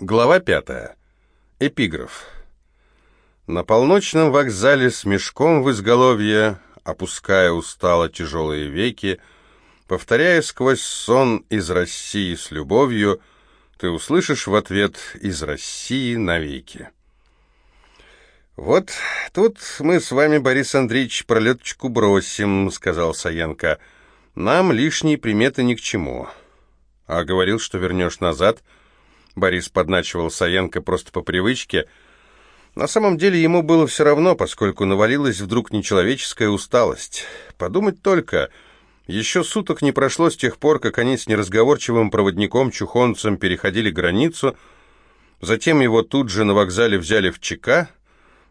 Глава пятая. Эпиграф. На полночном вокзале с мешком в изголовье, опуская устало тяжелые веки, повторяя сквозь сон «Из России с любовью», ты услышишь в ответ «Из России навеки». «Вот тут мы с вами, Борис Андреевич, пролеточку бросим», — сказал Саенко. «Нам лишние приметы ни к чему». «А говорил, что вернешь назад», — Борис подначивал Саенко просто по привычке. На самом деле ему было все равно, поскольку навалилась вдруг нечеловеческая усталость. Подумать только, еще суток не прошло с тех пор, как они с неразговорчивым проводником-чухонцем переходили границу, затем его тут же на вокзале взяли в ЧК,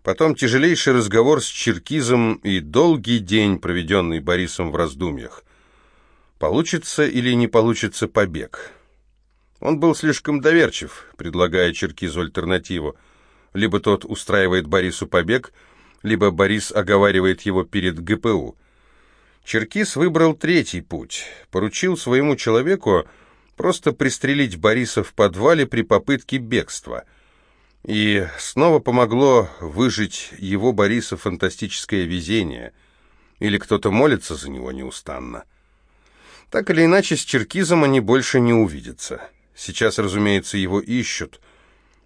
потом тяжелейший разговор с Черкизом и долгий день, проведенный Борисом в раздумьях. Получится или не получится побег?» Он был слишком доверчив, предлагая Черкизу альтернативу. Либо тот устраивает Борису побег, либо Борис оговаривает его перед ГПУ. Черкиз выбрал третий путь. Поручил своему человеку просто пристрелить Бориса в подвале при попытке бегства. И снова помогло выжить его Бориса фантастическое везение. Или кто-то молится за него неустанно. Так или иначе, с Черкизом они больше не увидятся. Сейчас, разумеется, его ищут.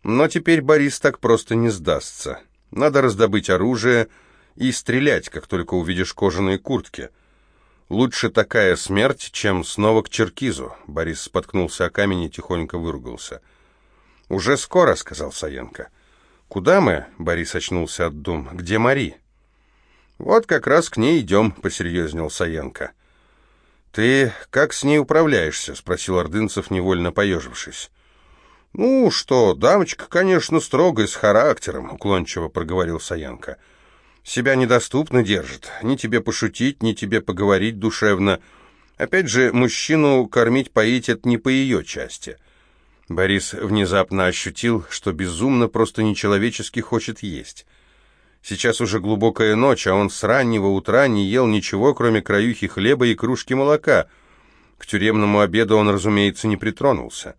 Но теперь Борис так просто не сдастся. Надо раздобыть оружие и стрелять, как только увидишь кожаные куртки. Лучше такая смерть, чем снова к Черкизу. Борис споткнулся о камень и тихонько выругался. «Уже скоро», — сказал Саенко. «Куда мы?» — Борис очнулся от дум. «Где Мари?» «Вот как раз к ней идем», — посерьезнел Саенко. «Ты как с ней управляешься?» — спросил Ордынцев, невольно поежившись. «Ну что, дамочка, конечно, строгая, с характером», — уклончиво проговорил Саянка. «Себя недоступно держит. Ни тебе пошутить, ни тебе поговорить душевно. Опять же, мужчину кормить, поить — это не по ее части». Борис внезапно ощутил, что безумно просто нечеловечески хочет есть. Сейчас уже глубокая ночь, а он с раннего утра не ел ничего, кроме краюхи хлеба и кружки молока. К тюремному обеду он, разумеется, не притронулся.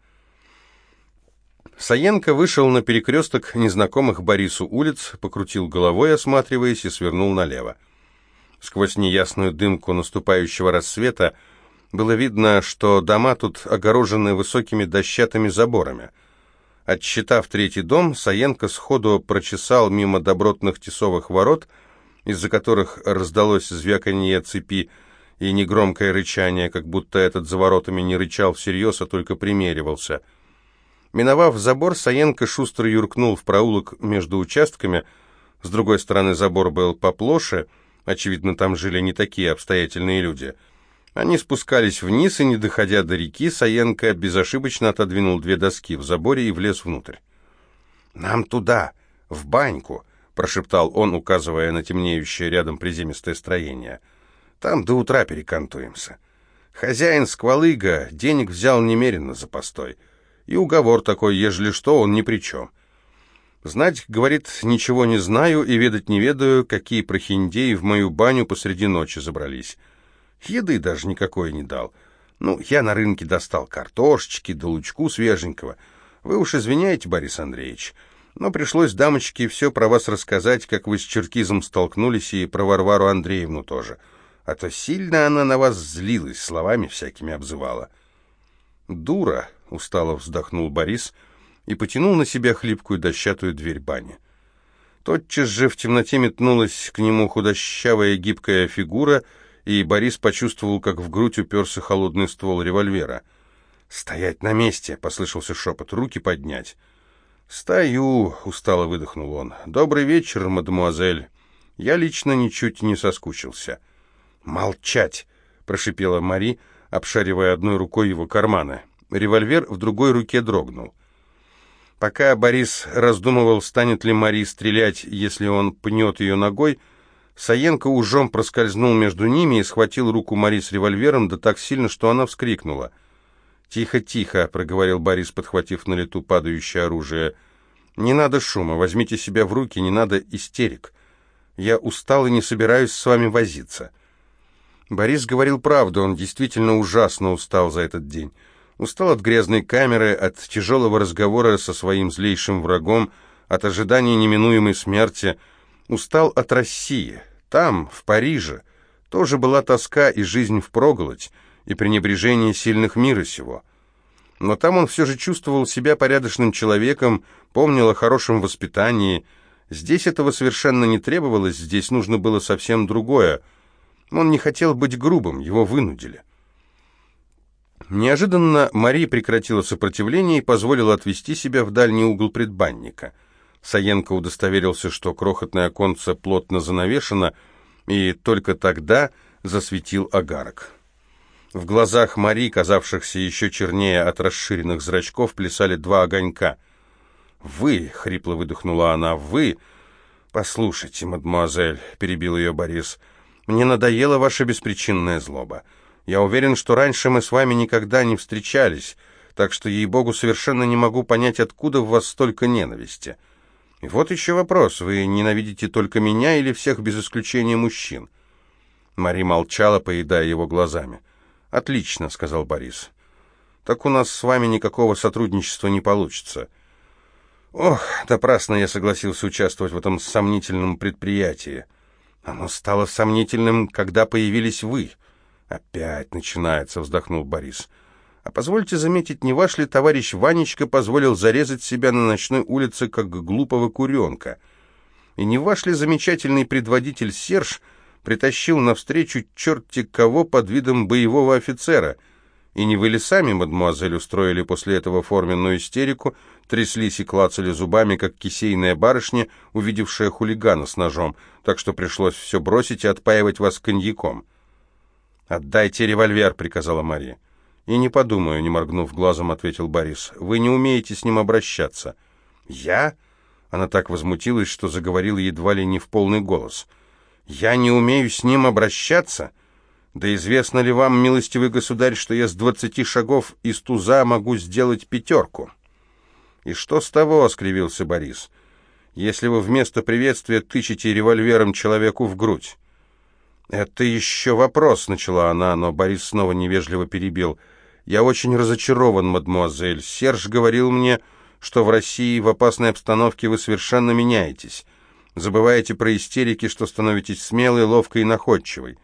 Саенко вышел на перекресток незнакомых Борису улиц, покрутил головой, осматриваясь, и свернул налево. Сквозь неясную дымку наступающего рассвета было видно, что дома тут огорожены высокими дощатыми заборами — Отсчитав третий дом, Саенко сходу прочесал мимо добротных тесовых ворот, из-за которых раздалось звяканье цепи и негромкое рычание, как будто этот за воротами не рычал всерьез, а только примеривался. Миновав забор, Саенко шустро юркнул в проулок между участками. С другой стороны забор был поплоше, очевидно, там жили не такие обстоятельные люди — они спускались вниз, и, не доходя до реки, Саенко безошибочно отодвинул две доски в заборе и влез внутрь. «Нам туда, в баньку», — прошептал он, указывая на темнеющее рядом приземистое строение. «Там до утра перекантуемся. Хозяин сквалыга денег взял немерено за постой. И уговор такой, ежели что, он ни при чем. Знать, говорит, ничего не знаю и ведать не ведаю, какие прохиндеи в мою баню посреди ночи забрались». Еды даже никакой не дал. Ну, я на рынке достал картошечки да лучку свеженького. Вы уж извиняете, Борис Андреевич, но пришлось дамочке все про вас рассказать, как вы с черкизом столкнулись, и про Варвару Андреевну тоже. А то сильно она на вас злилась, словами всякими обзывала. «Дура!» — устало вздохнул Борис и потянул на себя хлипкую дощатую дверь бани. Тотчас же в темноте метнулась к нему худощавая гибкая фигура — и Борис почувствовал, как в грудь уперся холодный ствол револьвера. «Стоять на месте!» — послышался шепот. «Руки поднять!» «Стою!» — устало выдохнул он. «Добрый вечер, мадемуазель. Я лично ничуть не соскучился». «Молчать!» — прошипела Мари, обшаривая одной рукой его карманы. Револьвер в другой руке дрогнул. Пока Борис раздумывал, станет ли Мари стрелять, если он пнет ее ногой, — Саенко ужом проскользнул между ними и схватил руку Мари с револьвером, да так сильно, что она вскрикнула. «Тихо, тихо», — проговорил Борис, подхватив на лету падающее оружие. «Не надо шума, возьмите себя в руки, не надо истерик. Я устал и не собираюсь с вами возиться». Борис говорил правду, он действительно ужасно устал за этот день. Устал от грязной камеры, от тяжелого разговора со своим злейшим врагом, от ожидания неминуемой смерти. Устал от России. Там, в Париже, тоже была тоска и жизнь впроголодь, и пренебрежение сильных мира сего. Но там он все же чувствовал себя порядочным человеком, помнил о хорошем воспитании. Здесь этого совершенно не требовалось, здесь нужно было совсем другое. Он не хотел быть грубым, его вынудили. Неожиданно Мари прекратила сопротивление и позволила отвести себя в дальний угол предбанника. Саенко удостоверился, что крохотное оконце плотно занавешено, и только тогда засветил огарок. В глазах Мари, казавшихся еще чернее от расширенных зрачков, плясали два огонька. «Вы!» — хрипло выдохнула она. «Вы!» «Послушайте, мадемуазель», — перебил ее Борис, — «мне надоела ваша беспричинная злоба. Я уверен, что раньше мы с вами никогда не встречались, так что, ей-богу, совершенно не могу понять, откуда в вас столько ненависти. И вот еще вопрос, вы ненавидите только меня или всех без исключения мужчин?» Мари молчала, поедая его глазами. «Отлично», — сказал Борис. «Так у нас с вами никакого сотрудничества не получится». «Ох, напрасно я согласился участвовать в этом сомнительном предприятии. Оно стало сомнительным, когда появились вы». «Опять начинается», — вздохнул Борис. «А позвольте заметить, не ваш ли товарищ Ванечка позволил зарезать себя на ночной улице, как глупого куренка? И не ваш ли замечательный предводитель Серж притащил навстречу черти кого под видом боевого офицера? И не вы ли сами, мадемуазель, устроили после этого форменную истерику, тряслись и клацали зубами, как кисейная барышня, увидевшая хулигана с ножом, так что пришлось все бросить и отпаивать вас коньяком?» «Отдайте револьвер», — приказала Мария. «И не подумаю», — не моргнув глазом, ответил Борис. «Вы не умеете с ним обращаться». «Я?» Она так возмутилась, что заговорила едва ли не в полный голос. «Я не умею с ним обращаться? Да известно ли вам, милостивый государь, что я с двадцати шагов из туза могу сделать пятерку?» «И что с того?» — скривился Борис. «Если вы вместо приветствия тычете револьвером человеку в грудь». «Это еще вопрос», — начала она, но Борис снова невежливо перебил. «Я очень разочарован, мадемуазель. Серж говорил мне, что в России в опасной обстановке вы совершенно меняетесь. Забываете про истерики, что становитесь смелой, ловкой и находчивой».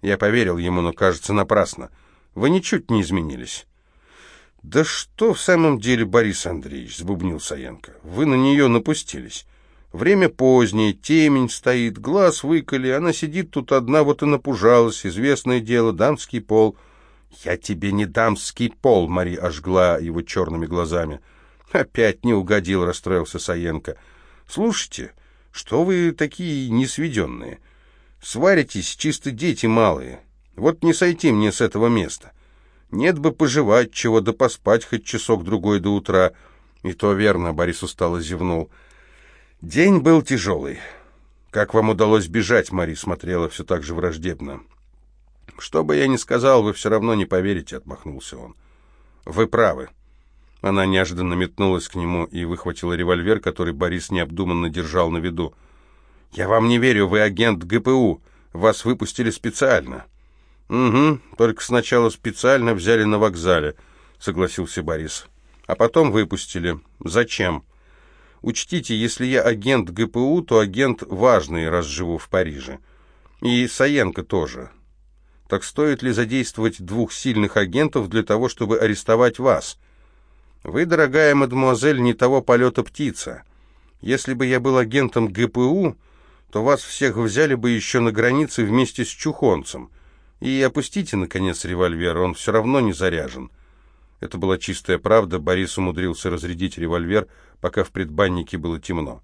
Я поверил ему, но, кажется, напрасно. Вы ничуть не изменились. «Да что в самом деле, Борис Андреевич?» — сбубнил Саенко. «Вы на нее напустились». Время позднее, темень стоит, глаз выколи, она сидит тут одна, вот и напужалась, известное дело, дамский пол. «Я тебе не дамский пол», — Мари ожгла его черными глазами. «Опять не угодил», — расстроился Саенко. «Слушайте, что вы такие несведенные? Сваритесь, чисто дети малые. Вот не сойти мне с этого места. Нет бы пожевать чего, да поспать хоть часок-другой до утра». «И то верно», — Борис устало зевнул. День был тяжелый. Как вам удалось бежать, Мари смотрела все так же враждебно. Что бы я ни сказал, вы все равно не поверите, отмахнулся он. Вы правы. Она неожиданно метнулась к нему и выхватила револьвер, который Борис необдуманно держал на виду. «Я вам не верю, вы агент ГПУ. Вас выпустили специально». «Угу, только сначала специально взяли на вокзале», — согласился Борис. «А потом выпустили. Зачем?» Учтите, если я агент ГПУ, то агент важный, раз живу в Париже. И Саенко тоже. Так стоит ли задействовать двух сильных агентов для того, чтобы арестовать вас? Вы, дорогая мадемуазель, не того полета птица. Если бы я был агентом ГПУ, то вас всех взяли бы еще на границе вместе с Чухонцем. И опустите, наконец, револьвер, он все равно не заряжен. Это была чистая правда, Борис умудрился разрядить револьвер, пока в предбаннике было темно.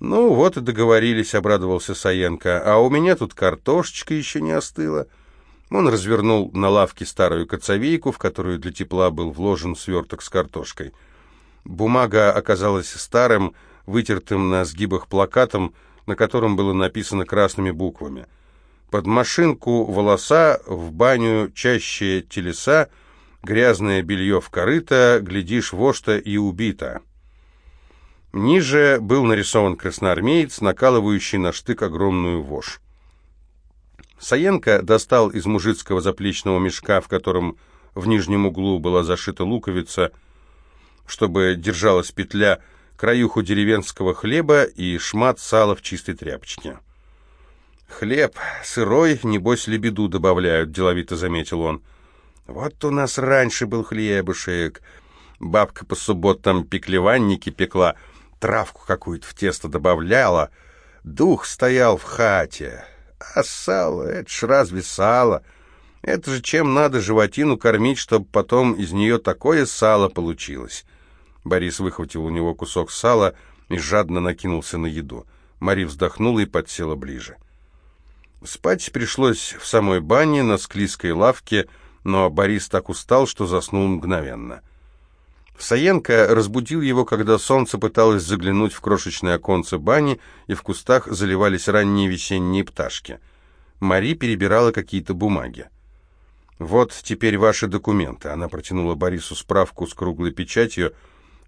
«Ну вот и договорились», — обрадовался Саенко. «А у меня тут картошечка еще не остыла». Он развернул на лавке старую коцовейку, в которую для тепла был вложен сверток с картошкой. Бумага оказалась старым, вытертым на сгибах плакатом, на котором было написано красными буквами. «Под машинку волоса, в баню чаще телеса, грязное белье в корыто, глядишь, вошта и убита». Ниже был нарисован красноармеец, накалывающий на штык огромную вошь. Саенко достал из мужицкого заплечного мешка, в котором в нижнем углу была зашита луковица, чтобы держалась петля, краюху деревенского хлеба и шмат сала в чистой тряпочке. «Хлеб сырой, небось, лебеду добавляют», — деловито заметил он. «Вот у нас раньше был хлебушек. Бабка по субботам пеклеванники пекла, травку какую-то в тесто добавляла. Дух стоял в хате. А сало, это ж разве сало? Это же чем надо животину кормить, чтобы потом из нее такое сало получилось». Борис выхватил у него кусок сала и жадно накинулся на еду. Мари вздохнула и подсела ближе. Спать пришлось в самой бане, на склизкой лавке, но Борис так устал, что заснул мгновенно. Саенко разбудил его, когда солнце пыталось заглянуть в крошечное оконце бани, и в кустах заливались ранние весенние пташки. Мари перебирала какие-то бумаги. «Вот теперь ваши документы». Она протянула Борису справку с круглой печатью.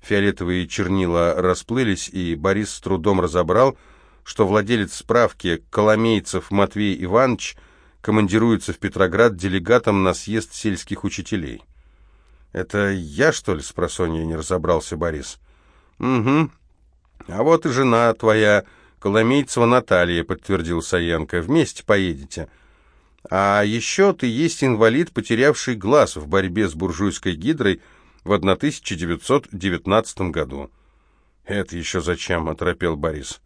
Фиолетовые чернила расплылись, и Борис с трудом разобрал — что владелец справки Коломейцев Матвей Иванович командируется в Петроград делегатом на съезд сельских учителей. «Это я, что ли?» — с просонья не разобрался Борис. «Угу. А вот и жена твоя, Коломейцева Наталья», — подтвердил Саенко. «Вместе поедете. А еще ты есть инвалид, потерявший глаз в борьбе с буржуйской гидрой в 1919 году». «Это еще зачем?» — оторопел Борис.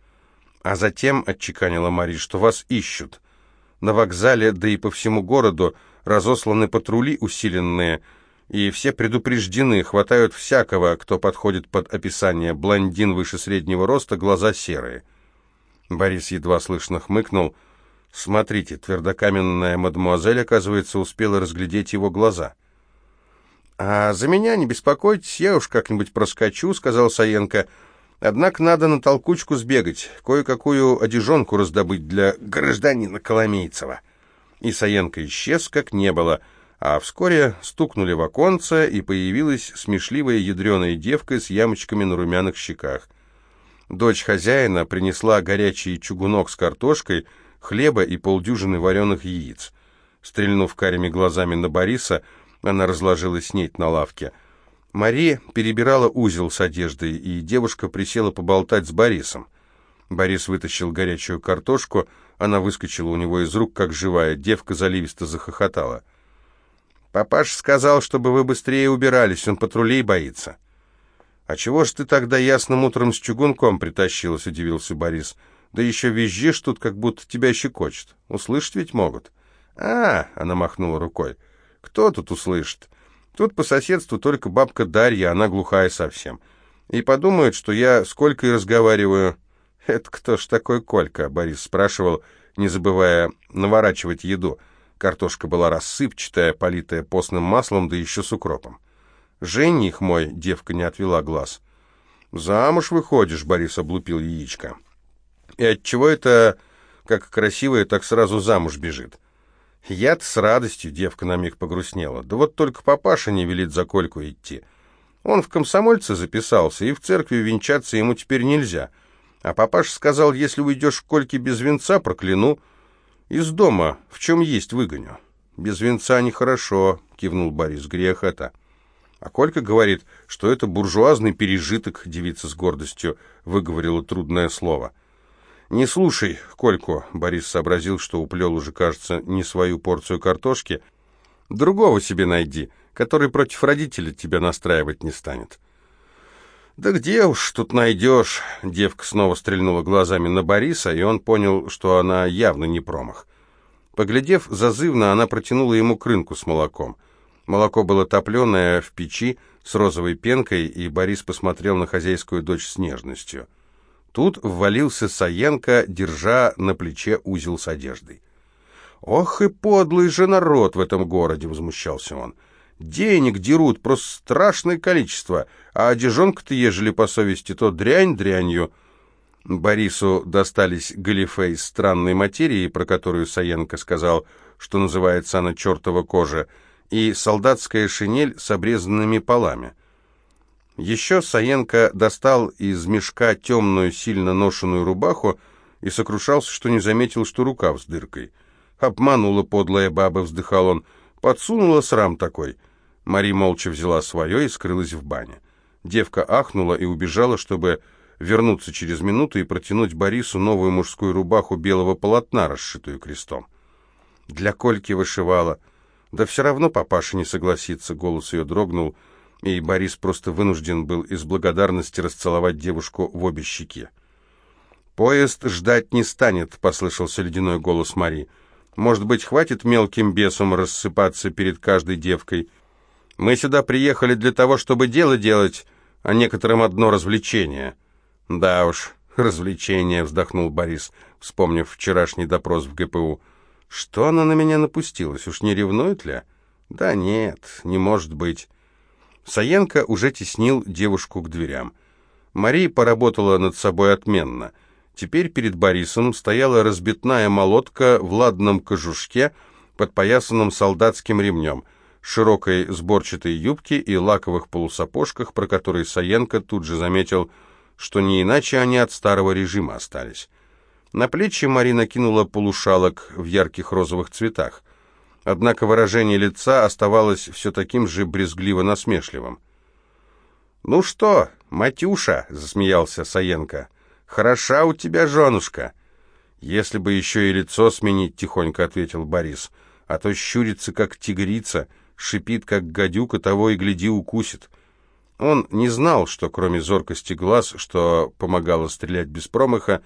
А затем, — отчеканила Мари, — что вас ищут. На вокзале, да и по всему городу, разосланы патрули усиленные, и все предупреждены, хватают всякого, кто подходит под описание. Блондин выше среднего роста, глаза серые. Борис едва слышно хмыкнул. «Смотрите, твердокаменная мадемуазель, оказывается, успела разглядеть его глаза». «А за меня не беспокойтесь, я уж как-нибудь проскочу», — сказал Саенко, — Однако надо на толкучку сбегать, кое-какую одежонку раздобыть для гражданина Коломейцева. И Саенко исчез, как не было, а вскоре стукнули в оконце, и появилась смешливая ядреная девка с ямочками на румяных щеках. Дочь хозяина принесла горячий чугунок с картошкой, хлеба и полдюжины вареных яиц. Стрельнув карими глазами на Бориса, она разложила снеть на лавке — Мари перебирала узел с одеждой, и девушка присела поболтать с Борисом. Борис вытащил горячую картошку, она выскочила у него из рук, как живая. Девка заливисто захохотала. «Папаша сказал, чтобы вы быстрее убирались, он патрулей боится». «А чего ж ты тогда ясным утром с чугунком притащилась?» — удивился Борис. «Да еще визжишь тут, как будто тебя щекочет. Услышать ведь могут». «А!» — она махнула рукой. «Кто тут услышит? Тут по соседству только бабка Дарья, она глухая совсем. И подумают, что я с Колькой разговариваю. «Это кто ж такой Колька?» — Борис спрашивал, не забывая наворачивать еду. Картошка была рассыпчатая, политая постным маслом, да еще с укропом. «Жених мой», — девка не отвела глаз. «Замуж выходишь», — Борис облупил яичко. «И отчего это, как красивая, так сразу замуж бежит?» Я-то с радостью, девка на миг погрустнела. Да вот только папаша не велит за Кольку идти. Он в комсомольце записался, и в церкви венчаться ему теперь нельзя. А папаша сказал, если уйдешь к Кольке без венца, прокляну. Из дома, в чем есть, выгоню. Без венца нехорошо, кивнул Борис, грех это. А Колька говорит, что это буржуазный пережиток, девица с гордостью выговорила трудное слово. «Не слушай, Кольку», — Борис сообразил, что уплел уже, кажется, не свою порцию картошки. «Другого себе найди, который против родителей тебя настраивать не станет». «Да где уж тут найдешь?» Девка снова стрельнула глазами на Бориса, и он понял, что она явно не промах. Поглядев зазывно, она протянула ему крынку с молоком. Молоко было топленое в печи с розовой пенкой, и Борис посмотрел на хозяйскую дочь с нежностью. Тут ввалился Саенко, держа на плече узел с одеждой. «Ох и подлый же народ в этом городе!» — возмущался он. «Денег дерут просто страшное количество, а одежонка-то, ежели по совести, то дрянь дрянью». Борису достались галифе из странной материи, про которую Саенко сказал, что называется она чертова кожа, и солдатская шинель с обрезанными полами. Еще Саенко достал из мешка темную, сильно ношенную рубаху и сокрушался, что не заметил, что рукав с дыркой. «Обманула подлая баба», — вздыхал он, — «подсунула срам такой». Мари молча взяла свое и скрылась в бане. Девка ахнула и убежала, чтобы вернуться через минуту и протянуть Борису новую мужскую рубаху белого полотна, расшитую крестом. Для Кольки вышивала. Да все равно папаша не согласится, голос ее дрогнул, и Борис просто вынужден был из благодарности расцеловать девушку в обе щеки. «Поезд ждать не станет», — послышался ледяной голос Мари. «Может быть, хватит мелким бесом рассыпаться перед каждой девкой? Мы сюда приехали для того, чтобы дело делать, а некоторым одно развлечение». «Да уж, развлечение», — вздохнул Борис, вспомнив вчерашний допрос в ГПУ. «Что она на меня напустилась? Уж не ревнует ли?» «Да нет, не может быть». Саенко уже теснил девушку к дверям. Мария поработала над собой отменно. Теперь перед Борисом стояла разбитная молотка в ладном кожушке, подпоясанном солдатским ремнем, широкой сборчатой юбке и лаковых полусапожках, про которые Саенко тут же заметил – что не иначе они от старого режима остались. На плечи Марина кинула полушалок в ярких розовых цветах. Однако выражение лица оставалось все таким же брезгливо-насмешливым. «Ну что, Матюша?» — засмеялся Саенко. «Хороша у тебя женушка!» «Если бы еще и лицо сменить», — тихонько ответил Борис. «А то щурится, как тигрица, шипит, как гадюка, того и гляди укусит. Он не знал, что кроме зоркости глаз, что помогало стрелять без промаха,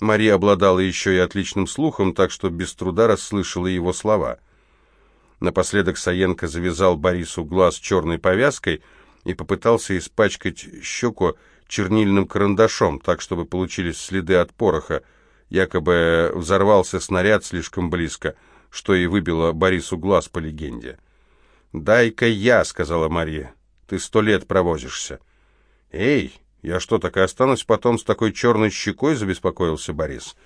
Мария обладала еще и отличным слухом, так что без труда расслышала его слова. Напоследок Саенко завязал Борису глаз черной повязкой и попытался испачкать щеку чернильным карандашом, так, чтобы получились следы от пороха. Якобы взорвался снаряд слишком близко, что и выбило Борису глаз по легенде. «Дай-ка я», — сказала Мария. Ты сто лет провозишься. Эй, я что, так и останусь потом с такой черной щекой, забеспокоился Борис.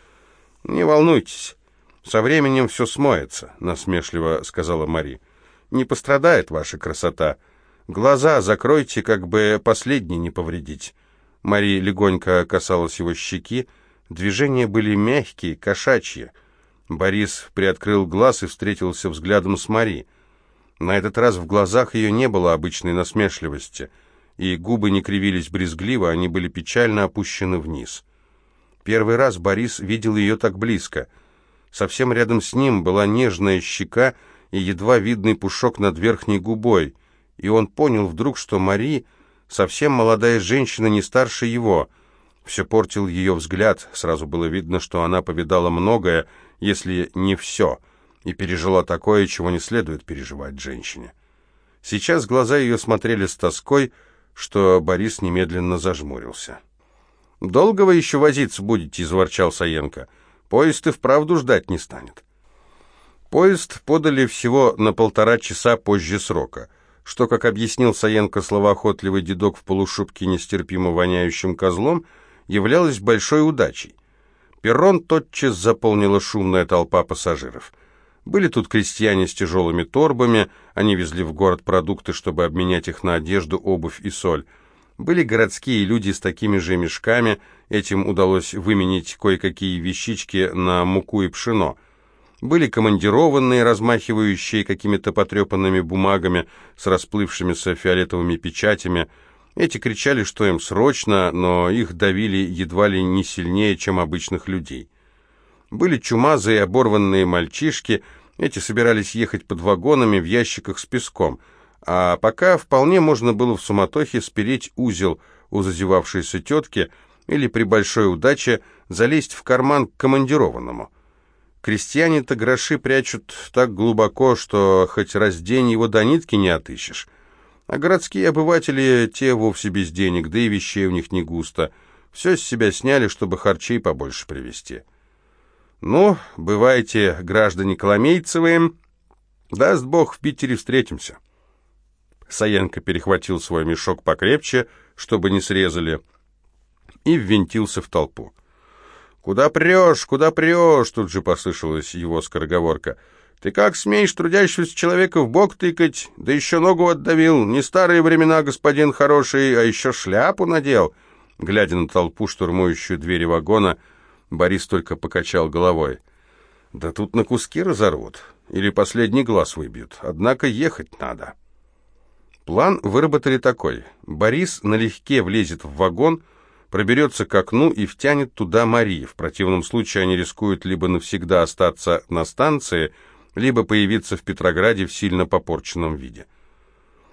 Не волнуйтесь, со временем все смоется, насмешливо сказала Мари. Не пострадает ваша красота. Глаза закройте, как бы последний не повредить. Мари легонько касалась его щеки. Движения были мягкие, кошачьи. Борис приоткрыл глаз и встретился взглядом с Мари. На этот раз в глазах ее не было обычной насмешливости, и губы не кривились брезгливо, они были печально опущены вниз. Первый раз Борис видел ее так близко. Совсем рядом с ним была нежная щека и едва видный пушок над верхней губой, и он понял вдруг, что Мари совсем молодая женщина, не старше его. Все портил ее взгляд, сразу было видно, что она повидала многое, если не все — и пережила такое, чего не следует переживать женщине. Сейчас глаза ее смотрели с тоской, что Борис немедленно зажмурился. «Долго вы еще возиться будете?» — изворчал Саенко. «Поезд и вправду ждать не станет». Поезд подали всего на полтора часа позже срока, что, как объяснил Саенко словоохотливый дедок в полушубке нестерпимо воняющим козлом, являлось большой удачей. Перрон тотчас заполнила шумная толпа пассажиров — были тут крестьяне с тяжелыми торбами, они везли в город продукты, чтобы обменять их на одежду, обувь и соль. Были городские люди с такими же мешками, этим удалось выменить кое-какие вещички на муку и пшено. Были командированные, размахивающие какими-то потрепанными бумагами с расплывшимися фиолетовыми печатями. Эти кричали, что им срочно, но их давили едва ли не сильнее, чем обычных людей. Были чумазые оборванные мальчишки, эти собирались ехать под вагонами в ящиках с песком, а пока вполне можно было в суматохе спереть узел у зазевавшейся тетки или при большой удаче залезть в карман к командированному. Крестьяне-то гроши прячут так глубоко, что хоть раздень его до нитки не отыщешь. А городские обыватели те вовсе без денег, да и вещей у них не густо. Все с себя сняли, чтобы харчей побольше привезти. «Ну, бывайте, граждане Коломейцевые, даст Бог, в Питере встретимся». Саенко перехватил свой мешок покрепче, чтобы не срезали, и ввинтился в толпу. «Куда прешь, куда прешь?» — тут же послышалась его скороговорка. «Ты как смеешь трудящегося человека в бок тыкать? Да еще ногу отдавил. Не старые времена, господин хороший, а еще шляпу надел». Глядя на толпу, штурмующую двери вагона, — Борис только покачал головой. «Да тут на куски разорвут. Или последний глаз выбьют. Однако ехать надо». План выработали такой. Борис налегке влезет в вагон, проберется к окну и втянет туда Мари. В противном случае они рискуют либо навсегда остаться на станции, либо появиться в Петрограде в сильно попорченном виде.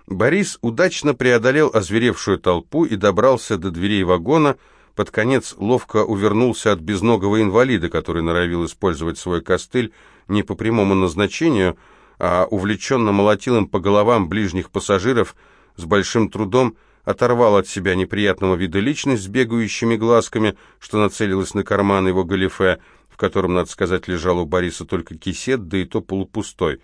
Борис удачно преодолел озверевшую толпу и добрался до дверей вагона, под конец ловко увернулся от безногого инвалида, который норовил использовать свой костыль не по прямому назначению, а увлеченно молотил им по головам ближних пассажиров, с большим трудом оторвал от себя неприятного вида личность с бегающими глазками, что нацелилась на карман его галифе, в котором, надо сказать, лежал у Бориса только кисет, да и то полупустой.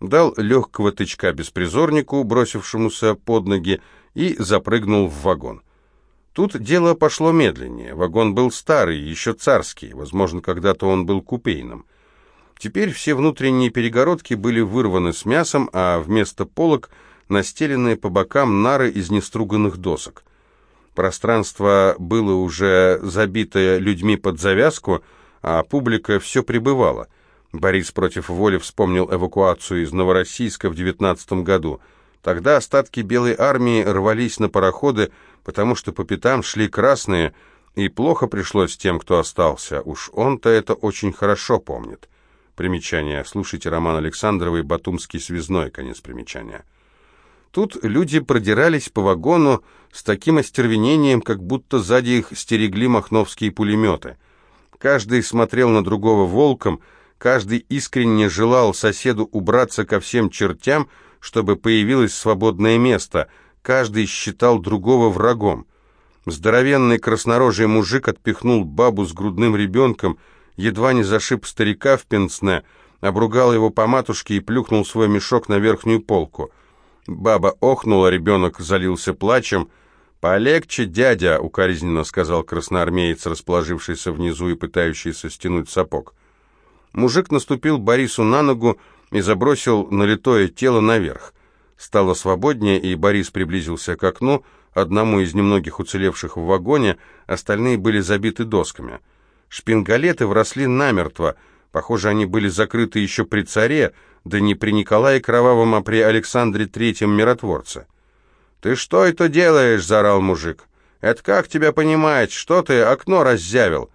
Дал легкого тычка беспризорнику, бросившемуся под ноги, и запрыгнул в вагон. Тут дело пошло медленнее. Вагон был старый, еще царский, возможно, когда-то он был купейным. Теперь все внутренние перегородки были вырваны с мясом, а вместо полок настеленные по бокам нары из неструганных досок. Пространство было уже забито людьми под завязку, а публика все прибывала. Борис против воли вспомнил эвакуацию из Новороссийска в 19 году. Тогда остатки Белой армии рвались на пароходы, потому что по пятам шли красные, и плохо пришлось тем, кто остался. Уж он-то это очень хорошо помнит. Примечание. Слушайте роман Александровой «Батумский связной». Конец примечания. Тут люди продирались по вагону с таким остервенением, как будто сзади их стерегли махновские пулеметы. Каждый смотрел на другого волком, каждый искренне желал соседу убраться ко всем чертям, чтобы появилось свободное место, каждый считал другого врагом. Здоровенный краснорожий мужик отпихнул бабу с грудным ребенком, едва не зашиб старика в пенсне, обругал его по матушке и плюхнул свой мешок на верхнюю полку. Баба охнула, ребенок залился плачем. «Полегче, дядя!» — укоризненно сказал красноармеец, расположившийся внизу и пытающийся стянуть сапог. Мужик наступил Борису на ногу и забросил налитое тело наверх. Стало свободнее, и Борис приблизился к окну, одному из немногих уцелевших в вагоне, остальные были забиты досками — Шпингалеты вросли намертво. Похоже, они были закрыты еще при царе, да не при Николае Кровавом, а при Александре Третьем миротворце. «Ты что это делаешь?» — заорал мужик. «Это как тебя понимать? Что ты окно раззявил?»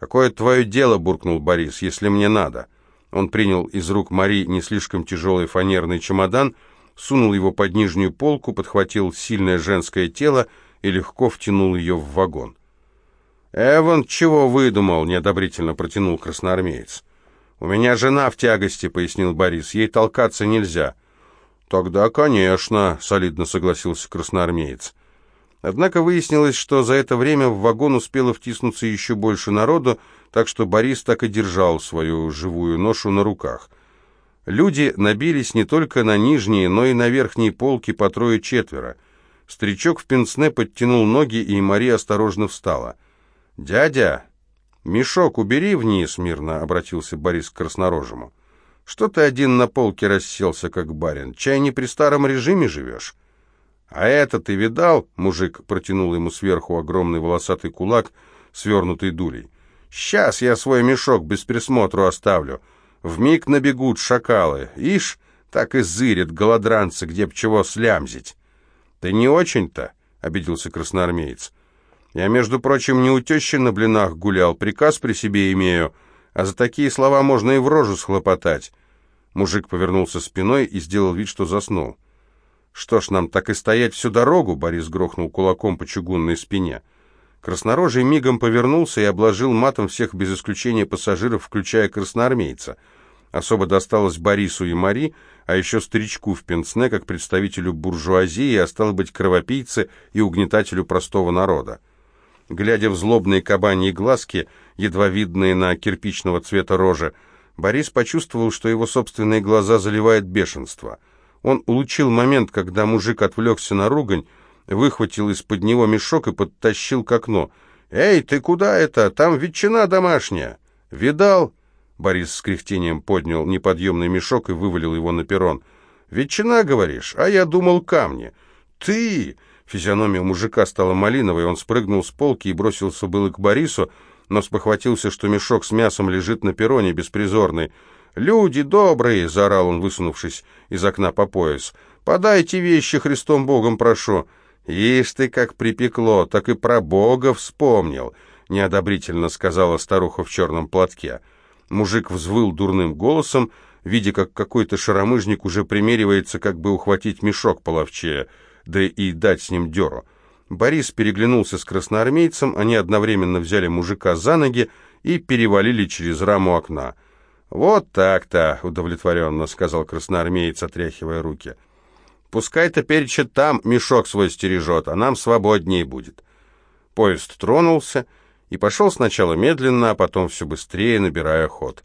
«Какое твое дело?» — буркнул Борис, — «если мне надо». Он принял из рук Мари не слишком тяжелый фанерный чемодан, сунул его под нижнюю полку, подхватил сильное женское тело и легко втянул ее в вагон. «Эван чего выдумал?» — неодобрительно протянул красноармеец. «У меня жена в тягости», — пояснил Борис. «Ей толкаться нельзя». «Тогда, конечно», — солидно согласился красноармеец. Однако выяснилось, что за это время в вагон успело втиснуться еще больше народу, так что Борис так и держал свою живую ношу на руках. Люди набились не только на нижние, но и на верхние полки по трое-четверо. Старичок в пенсне подтянул ноги, и Мария осторожно встала — «Дядя, мешок убери вниз», — мирно обратился Борис к краснорожему. «Что ты один на полке расселся, как барин? Чай не при старом режиме живешь?» «А это ты видал?» — мужик протянул ему сверху огромный волосатый кулак, свернутый дулей. «Сейчас я свой мешок без присмотру оставлю. Вмиг набегут шакалы. Ишь, так и зырят голодранцы, где б чего слямзить». «Ты не очень-то?» — обиделся красноармеец. Я, между прочим, не у тещи на блинах гулял, приказ при себе имею, а за такие слова можно и в рожу схлопотать». Мужик повернулся спиной и сделал вид, что заснул. «Что ж, нам так и стоять всю дорогу?» — Борис грохнул кулаком по чугунной спине. Краснорожий мигом повернулся и обложил матом всех без исключения пассажиров, включая красноармейца. Особо досталось Борису и Мари, а еще старичку в пенсне, как представителю буржуазии, а стало быть кровопийце и угнетателю простого народа. Глядя в злобные кабаньи глазки, едва видные на кирпичного цвета рожи, Борис почувствовал, что его собственные глаза заливает бешенство. Он улучил момент, когда мужик отвлекся на ругань, выхватил из-под него мешок и подтащил к окну. «Эй, ты куда это? Там ветчина домашняя!» «Видал?» Борис с кряхтением поднял неподъемный мешок и вывалил его на перрон. «Ветчина, говоришь? А я думал, камни». «Ты!» Физиономия мужика стала малиновой, он спрыгнул с полки и бросился было к Борису, но спохватился, что мешок с мясом лежит на перроне беспризорный. «Люди добрые!» — заорал он, высунувшись из окна по пояс. Подайте вещи, Христом Богом прошу. Ишь ты, как припекло, так и про Бога вспомнил, неодобрительно сказала старуха в черном платке. Мужик взвыл дурным голосом, видя, как какой-то шаромыжник уже примеривается, как бы ухватить мешок половчее, да и дать с ним дёру. Борис переглянулся с красноармейцем, они одновременно взяли мужика за ноги и перевалили через раму окна. «Вот так-то», — удовлетворенно сказал красноармеец, отряхивая руки. «Пускай теперь там мешок свой стережет, а нам свободнее будет». Поезд тронулся и пошел сначала медленно, а потом все быстрее, набирая ход.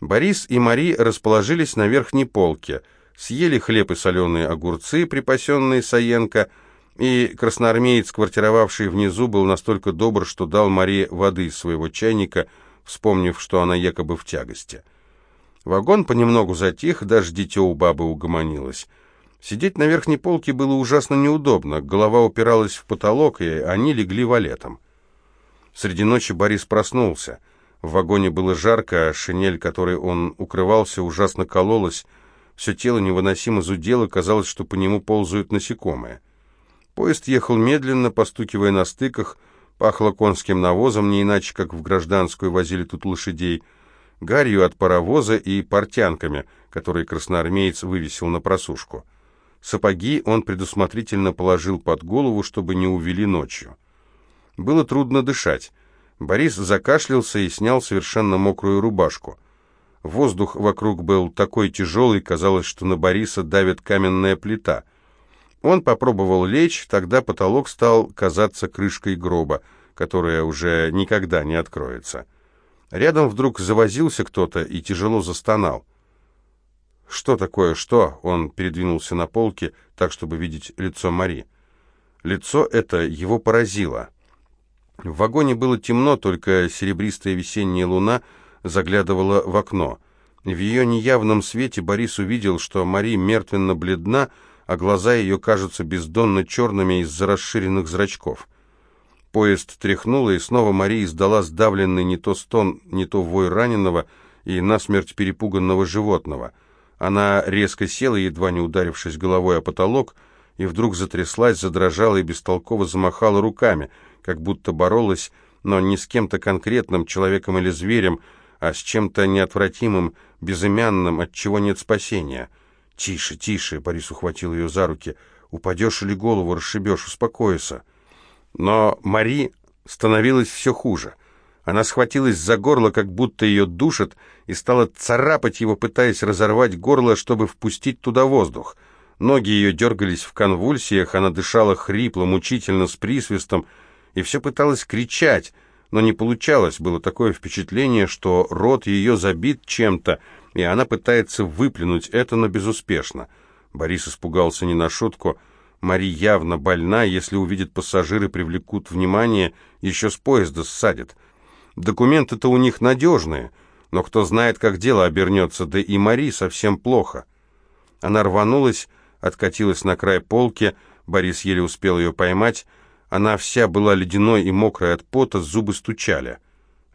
Борис и Мари расположились на верхней полке, съели хлеб и соленые огурцы, припасенные Саенко, и красноармеец, квартировавший внизу, был настолько добр, что дал Мари воды из своего чайника, вспомнив, что она якобы в тягости. Вагон понемногу затих, даже дитё у бабы угомонилось. Сидеть на верхней полке было ужасно неудобно, голова упиралась в потолок, и они легли валетом. Среди ночи Борис проснулся — в вагоне было жарко, а шинель, которой он укрывался, ужасно кололась. Все тело невыносимо зудело, казалось, что по нему ползают насекомые. Поезд ехал медленно, постукивая на стыках, пахло конским навозом, не иначе, как в гражданскую возили тут лошадей, гарью от паровоза и портянками, которые красноармеец вывесил на просушку. Сапоги он предусмотрительно положил под голову, чтобы не увели ночью. Было трудно дышать. Борис закашлялся и снял совершенно мокрую рубашку. Воздух вокруг был такой тяжелый, казалось, что на Бориса давит каменная плита. Он попробовал лечь, тогда потолок стал казаться крышкой гроба, которая уже никогда не откроется. Рядом вдруг завозился кто-то и тяжело застонал. «Что такое, что?» Он передвинулся на полке, так, чтобы видеть лицо Мари. Лицо это его поразило. В вагоне было темно, только серебристая весенняя луна заглядывала в окно. В ее неявном свете Борис увидел, что Мари мертвенно бледна, а глаза ее кажутся бездонно черными из-за расширенных зрачков. Поезд тряхнуло, и снова Мари издала сдавленный не то стон, не то вой раненого и насмерть перепуганного животного. Она резко села, едва не ударившись головой о потолок, и вдруг затряслась, задрожала и бестолково замахала руками — как будто боролась, но не с кем-то конкретным, человеком или зверем, а с чем-то неотвратимым, безымянным, от чего нет спасения. «Тише, тише!» — Борис ухватил ее за руки. «Упадешь или голову расшибешь, успокойся». Но Мари становилось все хуже. Она схватилась за горло, как будто ее душат, и стала царапать его, пытаясь разорвать горло, чтобы впустить туда воздух. Ноги ее дергались в конвульсиях, она дышала хрипло, мучительно, с присвистом, и все пыталась кричать, но не получалось. Было такое впечатление, что рот ее забит чем-то, и она пытается выплюнуть это, но безуспешно. Борис испугался не на шутку. Мари явно больна, если увидит пассажиры, привлекут внимание, еще с поезда ссадят. Документы-то у них надежные, но кто знает, как дело обернется, да и Мари совсем плохо. Она рванулась, откатилась на край полки, Борис еле успел ее поймать, она вся была ледяной и мокрой от пота, зубы стучали.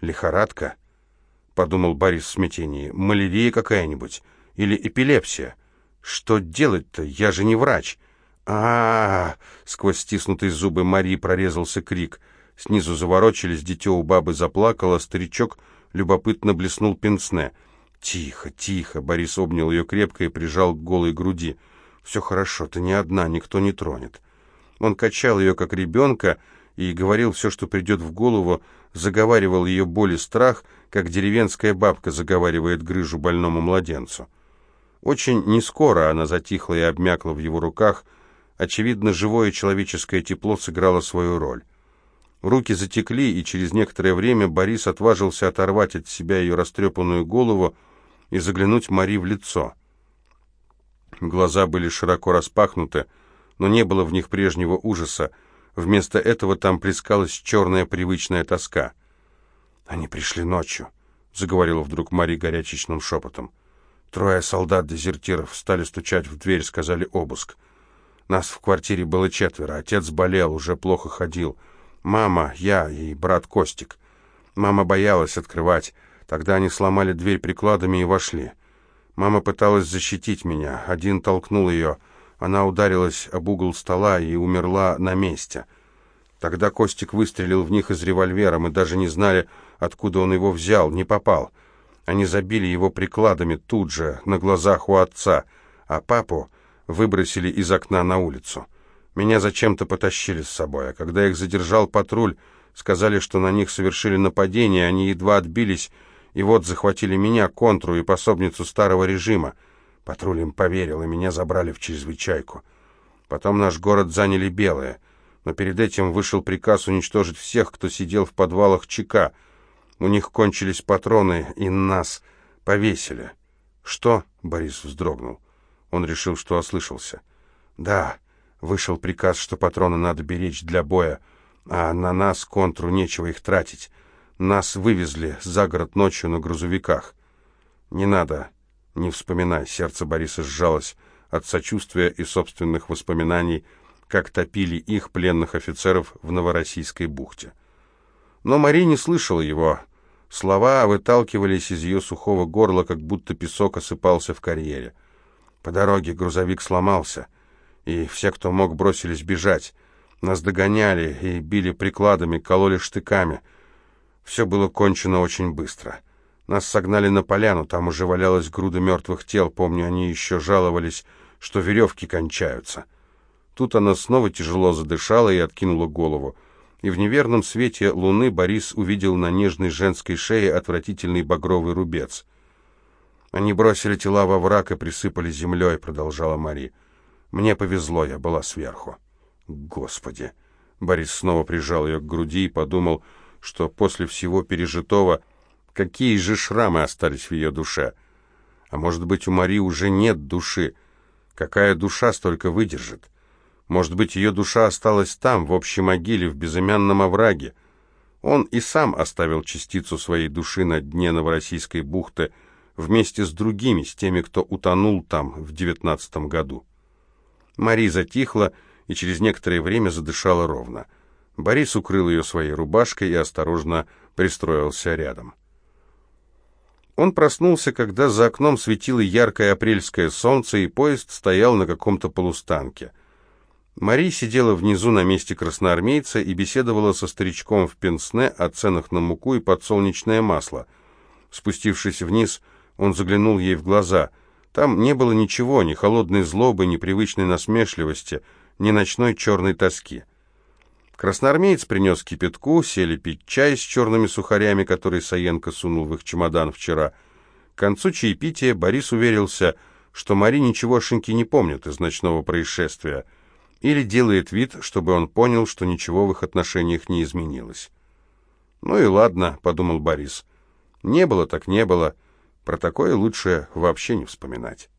«Лихорадка?» — подумал Борис в смятении. «Малярия какая-нибудь? Или эпилепсия? Что делать-то? Я же не врач!» а, -а, -а, Сквозь стиснутые зубы Марии прорезался крик. Снизу заворочились, дитё у бабы заплакало, старичок любопытно блеснул пенсне. «Тихо, тихо!» — Борис обнял ее крепко и прижал к голой груди. «Все хорошо, ты не одна, никто не тронет». Он качал ее, как ребенка, и говорил все, что придет в голову, заговаривал ее боль и страх, как деревенская бабка заговаривает грыжу больному младенцу. Очень нескоро она затихла и обмякла в его руках. Очевидно, живое человеческое тепло сыграло свою роль. Руки затекли, и через некоторое время Борис отважился оторвать от себя ее растрепанную голову и заглянуть Мари в лицо. Глаза были широко распахнуты, но не было в них прежнего ужаса. Вместо этого там плескалась черная привычная тоска. «Они пришли ночью», — заговорила вдруг Мари горячечным шепотом. «Трое солдат-дезертиров стали стучать в дверь, сказали обыск. Нас в квартире было четверо, отец болел, уже плохо ходил. Мама, я и брат Костик. Мама боялась открывать. Тогда они сломали дверь прикладами и вошли. Мама пыталась защитить меня. Один толкнул ее, Она ударилась об угол стола и умерла на месте. Тогда Костик выстрелил в них из револьвера. Мы даже не знали, откуда он его взял, не попал. Они забили его прикладами тут же, на глазах у отца, а папу выбросили из окна на улицу. Меня зачем-то потащили с собой, а когда их задержал патруль, сказали, что на них совершили нападение, они едва отбились, и вот захватили меня, контру и пособницу старого режима. Патруль им поверил, и меня забрали в чрезвычайку. Потом наш город заняли белые, но перед этим вышел приказ уничтожить всех, кто сидел в подвалах ЧК. У них кончились патроны, и нас повесили. «Что?» — Борис вздрогнул. Он решил, что ослышался. «Да, вышел приказ, что патроны надо беречь для боя, а на нас, контру, нечего их тратить. Нас вывезли за город ночью на грузовиках. Не надо, не вспоминай, сердце Бориса сжалось от сочувствия и собственных воспоминаний, как топили их, пленных офицеров, в Новороссийской бухте. Но Мари не слышала его. Слова выталкивались из ее сухого горла, как будто песок осыпался в карьере. По дороге грузовик сломался, и все, кто мог, бросились бежать. Нас догоняли и били прикладами, кололи штыками — все было кончено очень быстро. Нас согнали на поляну, там уже валялась груда мертвых тел, помню, они еще жаловались, что веревки кончаются. Тут она снова тяжело задышала и откинула голову. И в неверном свете луны Борис увидел на нежной женской шее отвратительный багровый рубец. «Они бросили тела во враг и присыпали землей», — продолжала Мари. «Мне повезло, я была сверху». «Господи!» Борис снова прижал ее к груди и подумал, что после всего пережитого какие же шрамы остались в ее душе. А может быть, у Мари уже нет души. Какая душа столько выдержит? Может быть, ее душа осталась там, в общей могиле, в безымянном овраге. Он и сам оставил частицу своей души на дне Новороссийской бухты вместе с другими, с теми, кто утонул там в девятнадцатом году. Мари затихла и через некоторое время задышала ровно — Борис укрыл ее своей рубашкой и осторожно пристроился рядом. Он проснулся, когда за окном светило яркое апрельское солнце, и поезд стоял на каком-то полустанке. Мари сидела внизу на месте красноармейца и беседовала со старичком в Пенсне о ценах на муку и подсолнечное масло. Спустившись вниз, он заглянул ей в глаза. Там не было ничего, ни холодной злобы, ни привычной насмешливости, ни ночной черной тоски. Красноармеец принес кипятку, сели пить чай с черными сухарями, который Саенко сунул в их чемодан вчера. К концу чаепития Борис уверился, что Мари ничегошеньки не помнит из ночного происшествия, или делает вид, чтобы он понял, что ничего в их отношениях не изменилось. «Ну и ладно», — подумал Борис. «Не было так не было. Про такое лучше вообще не вспоминать».